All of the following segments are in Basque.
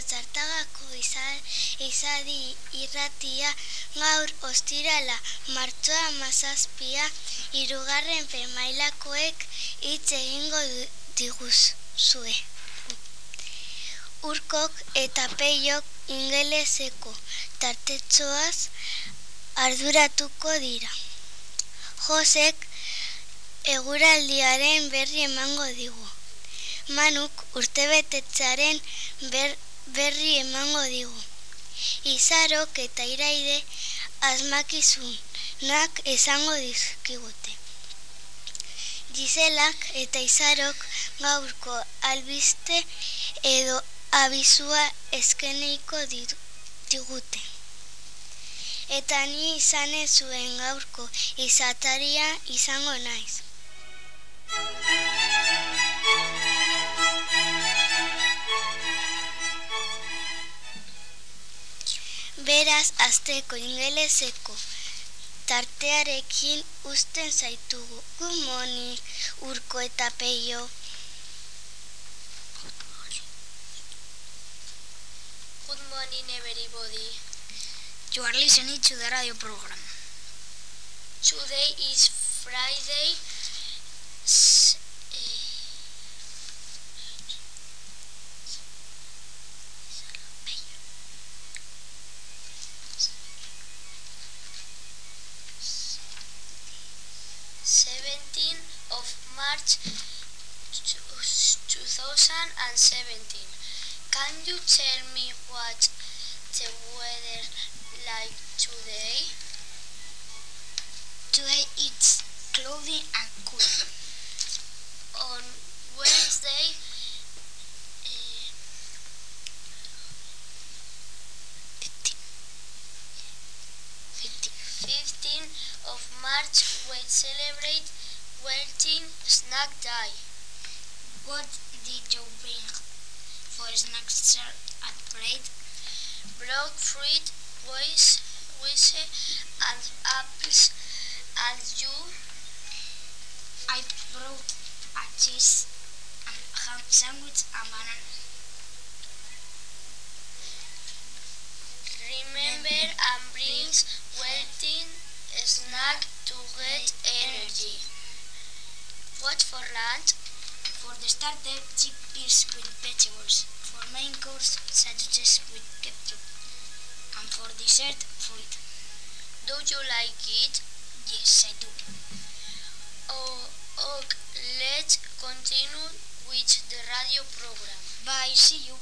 Zuokin otzartagako izadi irratia gaur ostirala martxoa mazazpia irugarren permailakoek hitz egingo diguzue. Urkok eta peiok ingeleseko tartetxoaz arduratuko dira. Josek eguraldiaren berri emango digu. Manuk urtebetetzaren ber, berri emango digu. Izarok eta iraide asmakizun nak esango dizkigute. Gizelak eta izarok gaurko albiste edo abizua eskeneiko digute. Eta ni izan zuen gaurko izataria izango naiz. Beraz, azteko ingeleseko tartearekin usten zaitugu. Good morning, urko eta peio. Good morning, everybody. You are listening to the radio program. Today is Friday. 17. Can you tell me what the weather like today? Today it's cloudy and cool. On Wednesday, eh, 15 of March, we celebrate Welting Snack Day. What did you bring for snacks sir, at plate? Broad fruit, wish, wish, and apples. And you, I brought a cheese and ham sandwich and banana. Starter, chickpeas with vegetables. For main course, sandwiches with ketchup. And for dessert, fruit. Do you like it? Yes, I do. Oh, okay, let's continue with the radio program. Bye, see you.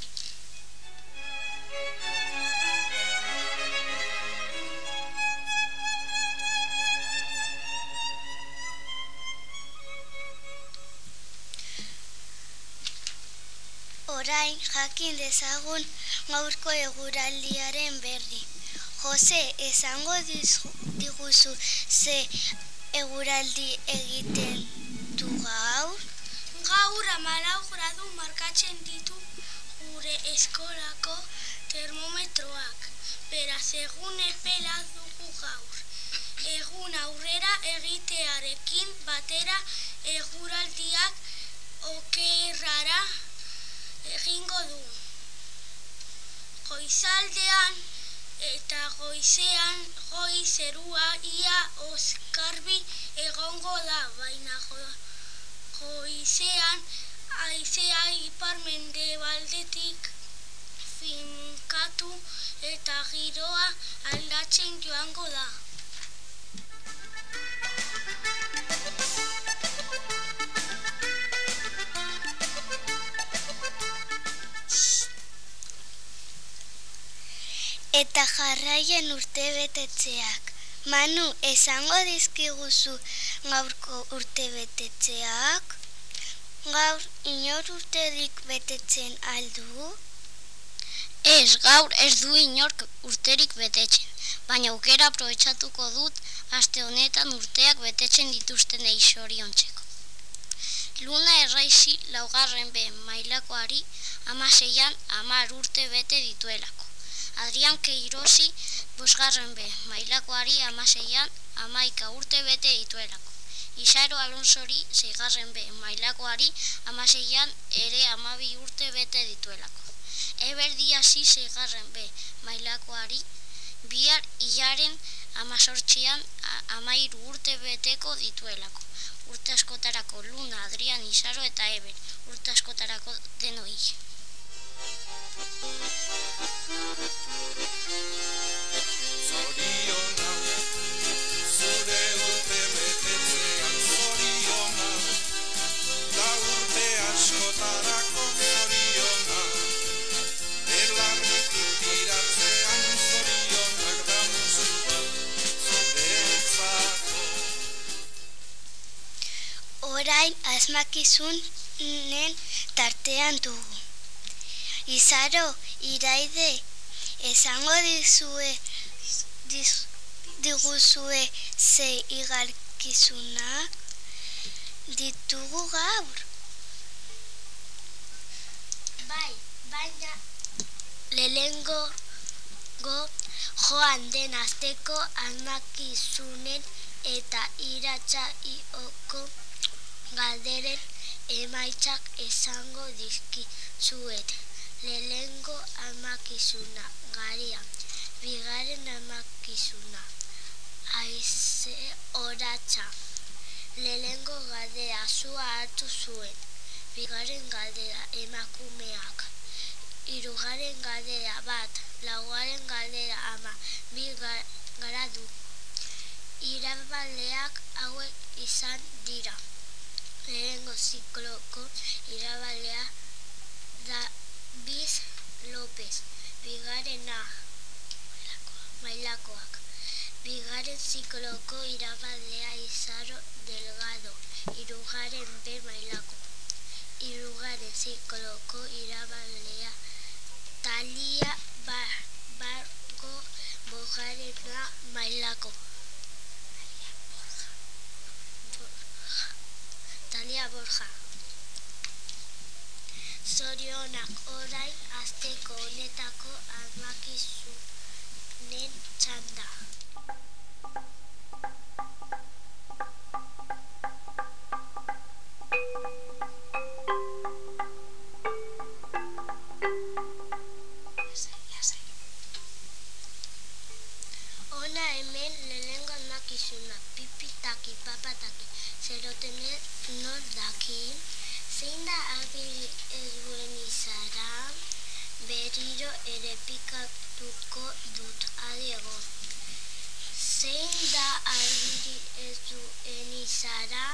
Orain jakin dezagun gaurko eguraldiaren berri. Jose, esango diguzu ze eguraldi egiten du gaur? Gaur amalau gradu markatzen ditu gure eskolako termometroak. Beraz, egun epela dugu gaur. Egun aurrera egitearekin batera eguraldiak okerrara egingo du. Goizaldean eta goizean goi zerua ia oskarbi egongo da, baina jarraien urte betetzeak. Manu, esango dizkiguzu gaurko urte betetzeak? Gaur inor urterik betetzen aldu? Ez, gaur ez du inork urterik betetzen, baina aukera aprobetxatuko dut aste honetan urteak betetzen dituzten soriontzeko. Luna erraizi laugarren be mailakoari amaseian amar urte bete dituelako. Adrian Keirosi bosgarren be mailakoari amaseian amaika urte bete dituelako. Isaro Alonsori zeigarren be mailakoari amaseian ere amabi urte bete dituelako. Eber diasi zeigarren be mailakoari bihar hilaren amazortzian amairu urte beteko dituelako. Urte askotarako Luna, Adrian, Isaro eta Eber. Urte askotarako denoi. Asmakizunen tartean dugu. Izaro, iraide, esango dizue, diz, diguzue ze igarkizuna ditugu gaur. Bai, baina lehengo go joan den azteko asmakizunen eta iratxa ioko galderen emaitzak esango dizkizuet. Lehengo amakizuna garia, bigaren amakizuna, aize oratza. Lehengo galdera zua hartu zuen, bigaren galdera emakumeak. Irugaren galdera bat, lauaren galdera ama, bi garadu. Irabaleak hauek izan dira lehengo zikloko irabazlea David Lopez, bigarrena mailakoak. Bigarren zikloko irabazlea Izaro Delgado, hirugarren B mailako. Hirugarren zikloko irabazlea Talia Bar Bargo, bogarrena mailako. Borja. Zorionak orain azteko honetako almakizunen txanda. Zerotenen nor daki, zein da agiri ez duen izara, berriro ere pikatuko dut adiego. Zein da agiri ez duen izara,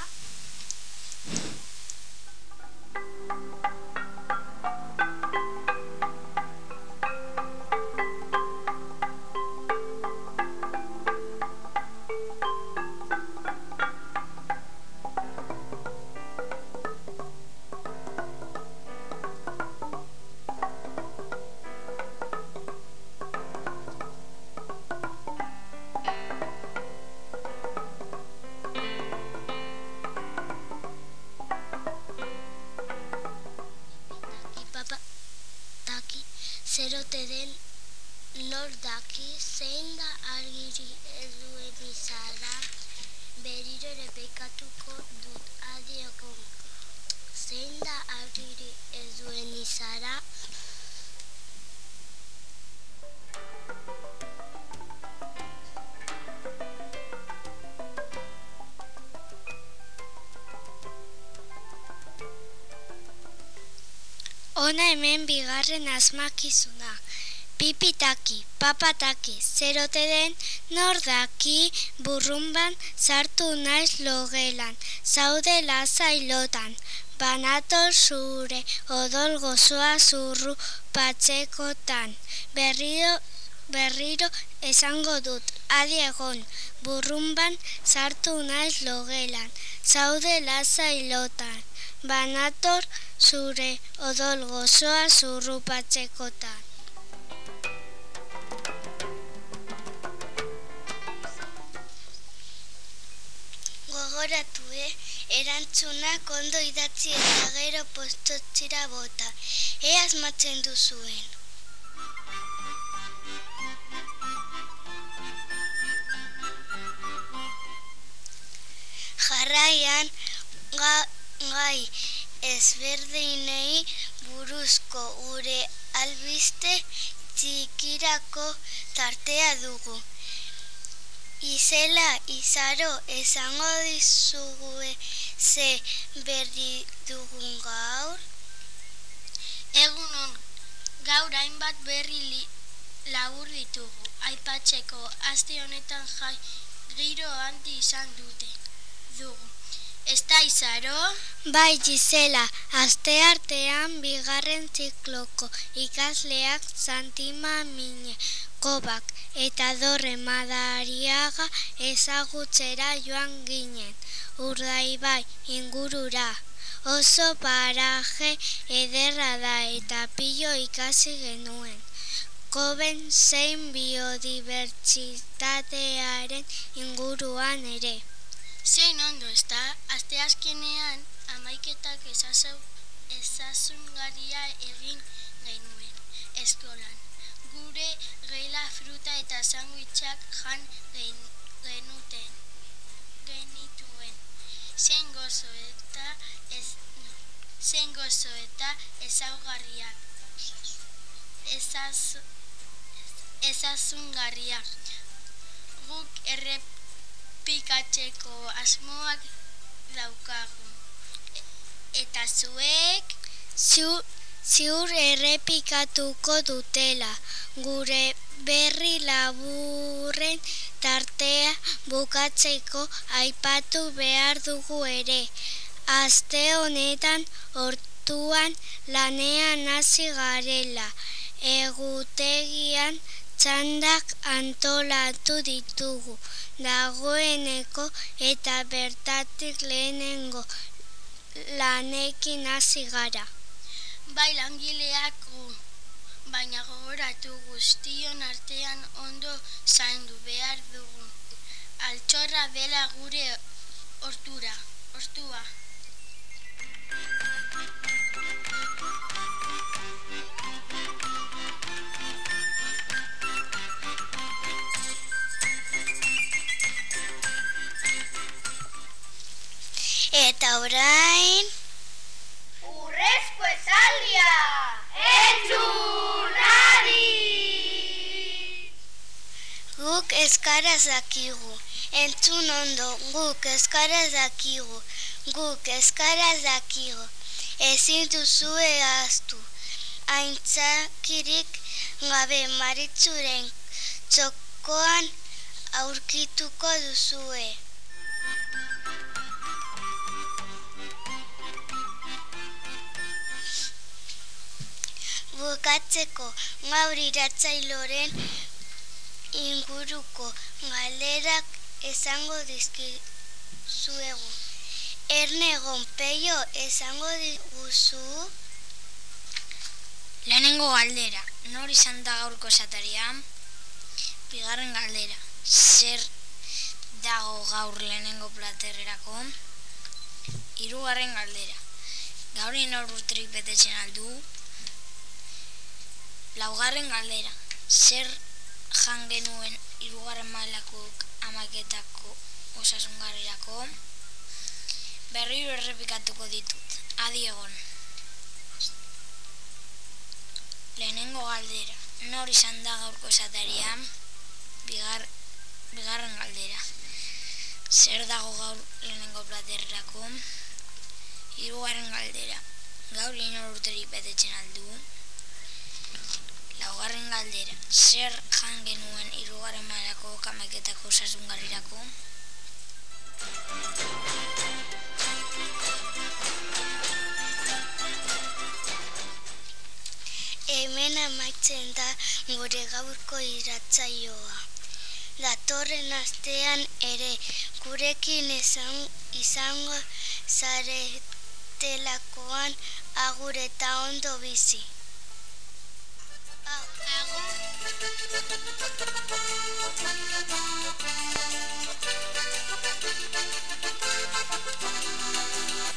Ona hemen bigarren asmakizuna. Pipitaki, papataki, zerote den nordaki burrumban sartu naiz logelan, zaude lasai lotan, banator zure odol gozoa zurru patzekotan, berriro, berriro esango dut, adi egon, burrumban sartu naiz logelan, zaude lasai lotan, banator zure odol gozoa zurrupatzekotan. Gogoratu, eh? Erantzunak ondo idatzi eta gero postotzira bota. E asmatzen duzuen. jarraian gai ezberdinei buruzko gure albiste txikirako tartea dugu. Izela, izaro, esango dizugue ze berri dugun gaur? Egunon, gaur hainbat berri li, labur ditugu. Aipatzeko, aste honetan jai giro handi izan dute. Dugu. Ez da izaro? Bai, Gisela, aste artean bigarren zikloko ikasleak Santima Mine Kobak eta Dorre Madariaga ezagutzera joan ginen. Urdaibai ingurura. Oso paraje ederra da eta pilo ikasi genuen. Koben zein biodibertsitatearen inguruan ere. Zein ondo, ez da, azte azkenean amaiketak ezazungaria egin genuen eskolan. Gure gela fruta eta sanguitxak jan genuten. Genituen. Zein gozo eta ez, no, zein gozo eta ezaugarriak. Ezaz, ezazungarriak. Guk errepikatzeko asmoak daukagu. Eta zuek Ziur, ziur errepikatuko dutela. Gure berri laburren tartea bukatzeko aipatu behar dugu ere. Aste honetan hortuan lanean hasi garela. Egutegian txandak antolatu ditugu. Dagoeneko eta bertatik lehenengo lanekin hasi gara. bai langileak. Baina gogoratu guztion artean ondo zaindu behar dugu. Altxorra dela gure hortura, hortua. Orain... Urrezko esaldia! Entzun adi! Guk eskaraz dakigu. Entzun ondo, guk eskaraz dakigu. Guk eskaraz dakigu. Ezin duzue ahaztu. Aintzakirik gabe maritzuren txokoan aurkituko duzue. Bukatzeko gaur iratzailoren inguruko galerak esango dizkizuegu. Erne gonpeio esango diguzu Lehenengo galdera, nor izan da gaurko esataria? Bigarren galdera, zer dago gaur lehenengo platerrerako? Hirugarren galdera, gaur inor urterik betetzen aldu? Laugarren galdera, zer jan genuen hirugarren mailakok amaketako osasungarrirako? Berriro errepikatuko ditut, adi egon. Lehenengo galdera, nor izan da gaurko esataria? Bigar, bigarren galdera, zer dago gaur lehenengo platerrerako? Hirugarren galdera, gaur inor urterik betetzen aldu? Laugarren galdera, zer jan genuen hirugarren mailako kameketako osasungarrirako? hemen amaitzen da gure gaurko iratzaioa. Datorren astean ere gurekin esan, izango zaretelakoan agur eta ondo bizi.「すいません」